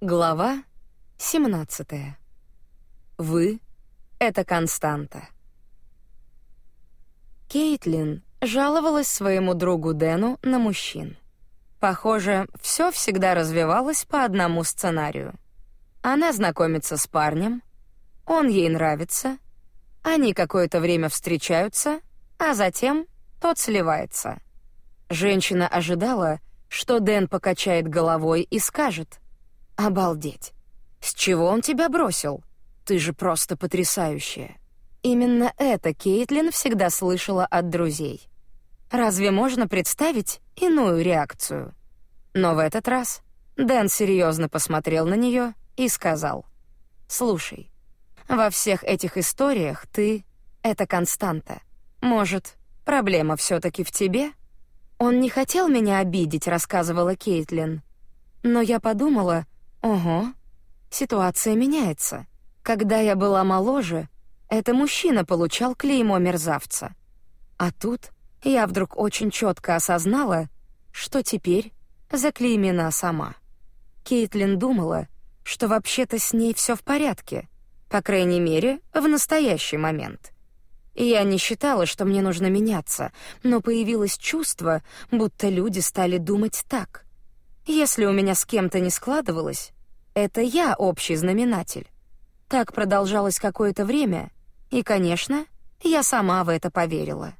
Глава 17. Вы — это константа. Кейтлин жаловалась своему другу Дэну на мужчин. Похоже, все всегда развивалось по одному сценарию. Она знакомится с парнем, он ей нравится, они какое-то время встречаются, а затем тот сливается. Женщина ожидала, что Дэн покачает головой и скажет — Обалдеть. С чего он тебя бросил? Ты же просто потрясающая. Именно это Кейтлин всегда слышала от друзей. Разве можно представить иную реакцию? Но в этот раз Дэн серьезно посмотрел на нее и сказал: "Слушай, во всех этих историях ты это константа. Может, проблема все таки в тебе?" Он не хотел меня обидеть, рассказывала Кейтлин. Но я подумала, Ого. Ситуация меняется. Когда я была моложе, это мужчина получал клеймо мерзавца. А тут я вдруг очень четко осознала, что теперь заклеймена сама. Кейтлин думала, что вообще-то с ней все в порядке, по крайней мере, в настоящий момент. Я не считала, что мне нужно меняться, но появилось чувство, будто люди стали думать так. Если у меня с кем-то не складывалось, это я общий знаменатель. Так продолжалось какое-то время, и, конечно, я сама в это поверила.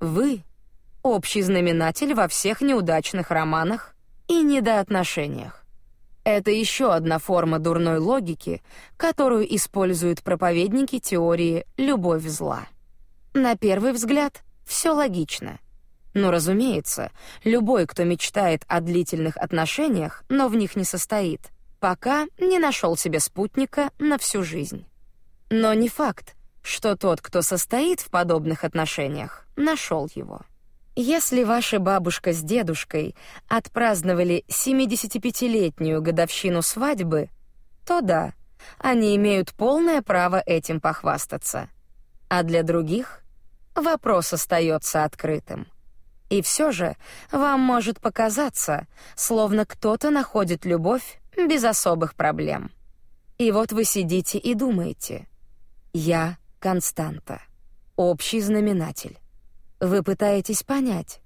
Вы — общий знаменатель во всех неудачных романах и недоотношениях. Это еще одна форма дурной логики, которую используют проповедники теории «любовь зла». На первый взгляд, все логично — но, разумеется, любой, кто мечтает о длительных отношениях, но в них не состоит, пока не нашел себе спутника на всю жизнь. Но не факт, что тот, кто состоит в подобных отношениях, нашел его. Если ваша бабушка с дедушкой отпраздновали 75-летнюю годовщину свадьбы, то да, они имеют полное право этим похвастаться. А для других вопрос остается открытым. И все же вам может показаться, словно кто-то находит любовь без особых проблем. И вот вы сидите и думаете: я константа, общий знаменатель. Вы пытаетесь понять,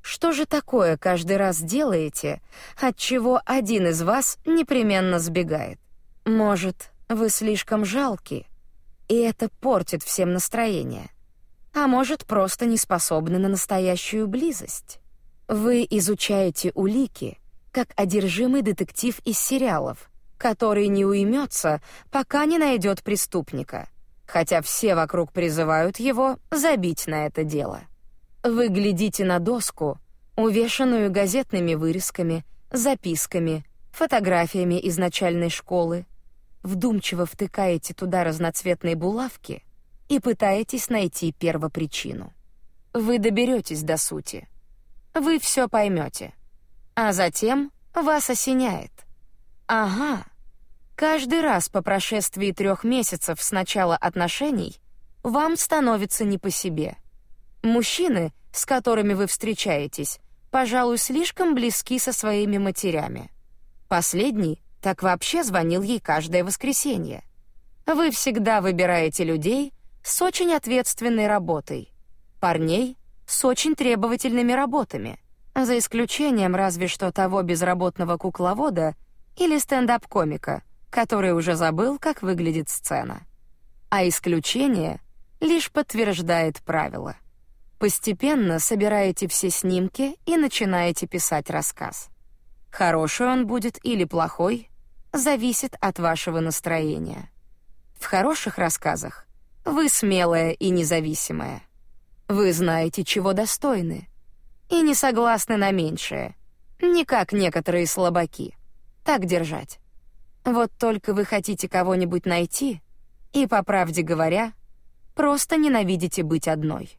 что же такое каждый раз делаете, от чего один из вас непременно сбегает. Может, вы слишком жалки, и это портит всем настроение а может, просто не способны на настоящую близость. Вы изучаете улики, как одержимый детектив из сериалов, который не уймется, пока не найдет преступника, хотя все вокруг призывают его забить на это дело. Вы глядите на доску, увешанную газетными вырезками, записками, фотографиями из начальной школы, вдумчиво втыкаете туда разноцветные булавки и пытаетесь найти первопричину. Вы доберетесь до сути. Вы все поймете. А затем вас осеняет. Ага. Каждый раз по прошествии трех месяцев с начала отношений вам становится не по себе. Мужчины, с которыми вы встречаетесь, пожалуй, слишком близки со своими матерями. Последний так вообще звонил ей каждое воскресенье. Вы всегда выбираете людей, с очень ответственной работой, парней с очень требовательными работами, за исключением разве что того безработного кукловода или стендап-комика, который уже забыл, как выглядит сцена. А исключение лишь подтверждает правило. Постепенно собираете все снимки и начинаете писать рассказ. Хороший он будет или плохой, зависит от вашего настроения. В хороших рассказах вы смелая и независимая. Вы знаете, чего достойны. И не согласны на меньшее. Не как некоторые слабаки. Так держать. Вот только вы хотите кого-нибудь найти, и, по правде говоря, просто ненавидите быть одной.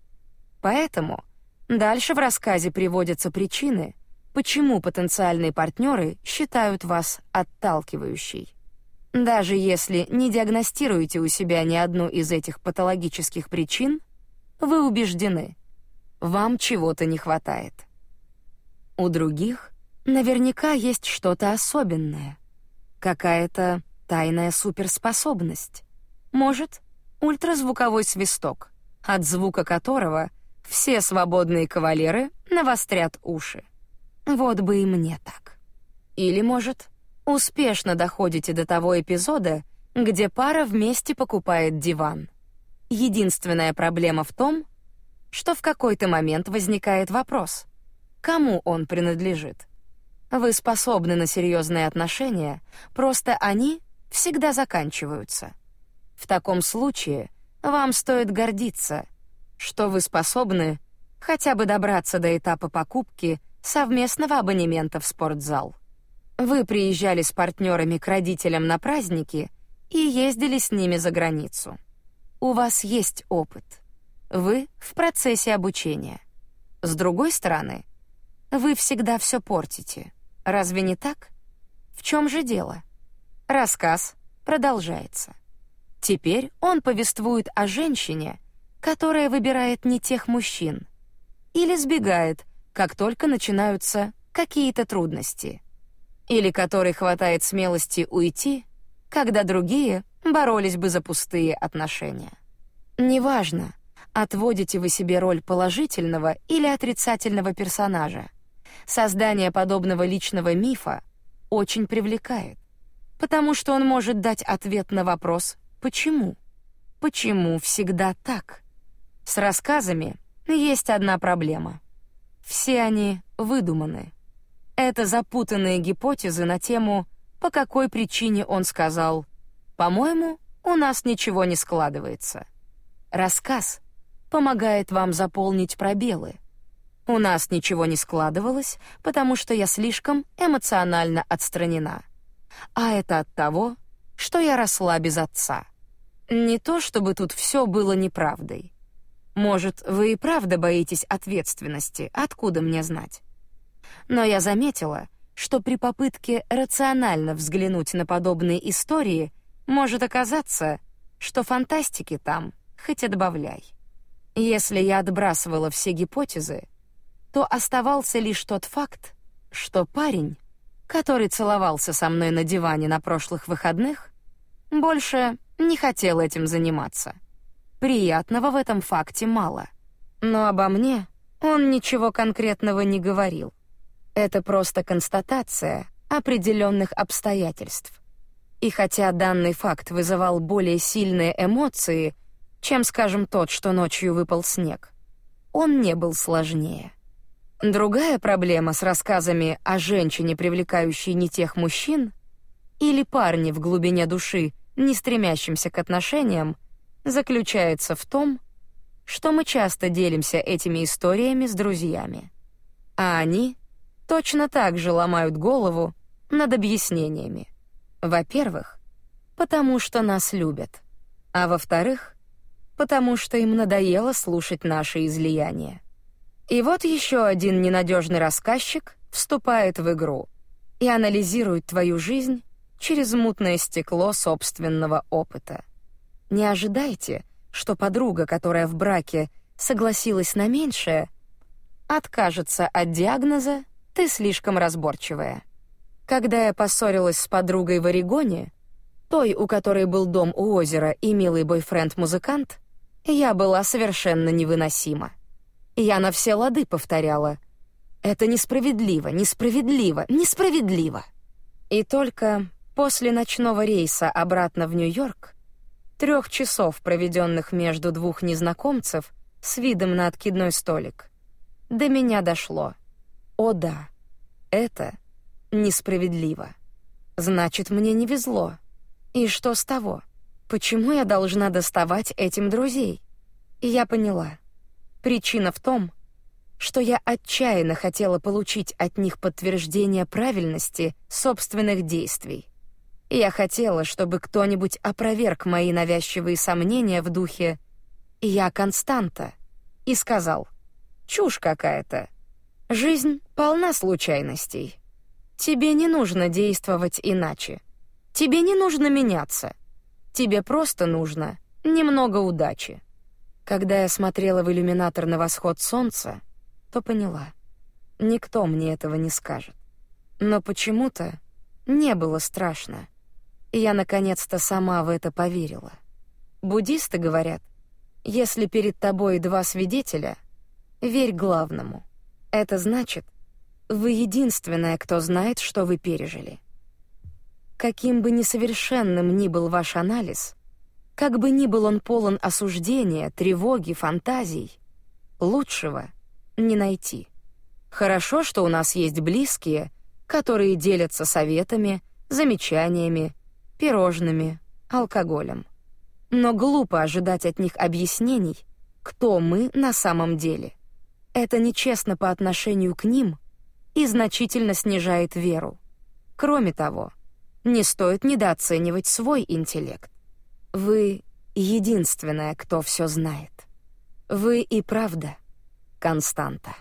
Поэтому дальше в рассказе приводятся причины, почему потенциальные партнеры считают вас отталкивающей. Даже если не диагностируете у себя ни одну из этих патологических причин, вы убеждены, вам чего-то не хватает. У других наверняка есть что-то особенное. какая-то тайная суперспособность. Может, ультразвуковой свисток, от звука которого все свободные кавалеры навострят уши. Вот бы и мне так. Или, может, успешно доходите до того эпизода, где пара вместе покупает диван. Единственная проблема в том, что в какой-то момент возникает вопрос: кому он принадлежит? Вы способны на серьезные отношения, просто они всегда заканчиваются. В таком случае вам стоит гордиться, что вы способны хотя бы добраться до этапа покупки совместного абонемента в спортзал. Вы приезжали с партнерами к родителям на праздники и ездили с ними за границу. У вас есть опыт. Вы в процессе обучения. С другой стороны, вы всегда все портите. Разве не так? В чем же дело? Рассказ продолжается. Теперь он повествует о женщине, которая выбирает не тех мужчин или сбегает, как только начинаются какие-то трудности, или которой хватает смелости уйти, когда другие боролись бы за пустые отношения. Неважно, отводите вы себе роль положительного или отрицательного персонажа. Создание подобного личного мифа очень привлекает, потому что он может дать ответ на вопрос «почему?». Почему всегда так? С рассказами есть одна проблема. Все они выдуманы. Это запутанные гипотезы на тему, по какой причине он сказал «По-моему, у нас ничего не складывается». Рассказ помогает вам заполнить пробелы. У нас ничего не складывалось, потому что я слишком эмоционально отстранена. А это от того, что я росла без отца. Не то чтобы тут все было неправдой. Может, вы и правда боитесь ответственности, откуда мне знать? Но я заметила, что при попытке рационально взглянуть на подобные истории может оказаться, что фантастики там хоть отбавляй. Если я отбрасывала все гипотезы, то оставался лишь тот факт, что парень, который целовался со мной на диване на прошлых выходных, больше не хотел этим заниматься. Приятного в этом факте мало. Но обо мне он ничего конкретного не говорил. Это просто констатация определенных обстоятельств. И хотя данный факт вызывал более сильные эмоции, чем, скажем, тот, что ночью выпал снег, он не был сложнее. Другая проблема с рассказами о женщине, привлекающей не тех мужчин, или парне в глубине души, не стремящемся к отношениям, заключается в том, что мы часто делимся этими историями с друзьями, а они точно так же ломают голову над объяснениями. Во-первых, потому что нас любят, а во-вторых, потому что им надоело слушать наши излияния. И вот еще один ненадежный рассказчик вступает в игру и анализирует твою жизнь через мутное стекло собственного опыта. Не ожидайте, что подруга, которая в браке согласилась на меньшее, откажется от диагноза «ты слишком разборчивая». Когда я поссорилась с подругой в Орегоне, той, у которой был дом у озера и милый бойфренд-музыкант, я была совершенно невыносима. Я на все лады повторяла: "Это несправедливо, несправедливо, несправедливо". И только после ночного рейса обратно в Нью-Йорк трех часов, проведенных между двух незнакомцев с видом на откидной столик, до меня дошло. О да, это несправедливо. Значит, мне не везло. И что с того? Почему я должна доставать этим друзей? И я поняла. Причина в том, что я отчаянно хотела получить от них подтверждение правильности собственных действий. Я хотела, чтобы кто-нибудь опроверг мои навязчивые сомнения в духе «я константа» и сказал «чушь какая-то. Жизнь полна случайностей. Тебе не нужно действовать иначе. Тебе не нужно меняться. Тебе просто нужно немного удачи». Когда я смотрела в иллюминатор на восход солнца, то поняла. Никто мне этого не скажет. Но почему-то не было страшно. Я наконец-то сама в это поверила. Буддисты говорят, если перед тобой два свидетеля, верь главному. Это значит, вы единственная, кто знает, что вы пережили. Каким бы несовершенным ни был ваш анализ, как бы ни был он полон осуждения, тревоги, фантазий, лучшего не найти. Хорошо, что у нас есть близкие, которые делятся советами, замечаниями, пирожными, алкоголем. Но глупо ожидать от них объяснений, кто мы на самом деле. Это нечестно по отношению к ним и значительно снижает веру. Кроме того, не стоит недооценивать свой интеллект. Вы единственная, кто все знает. Вы и правда константа.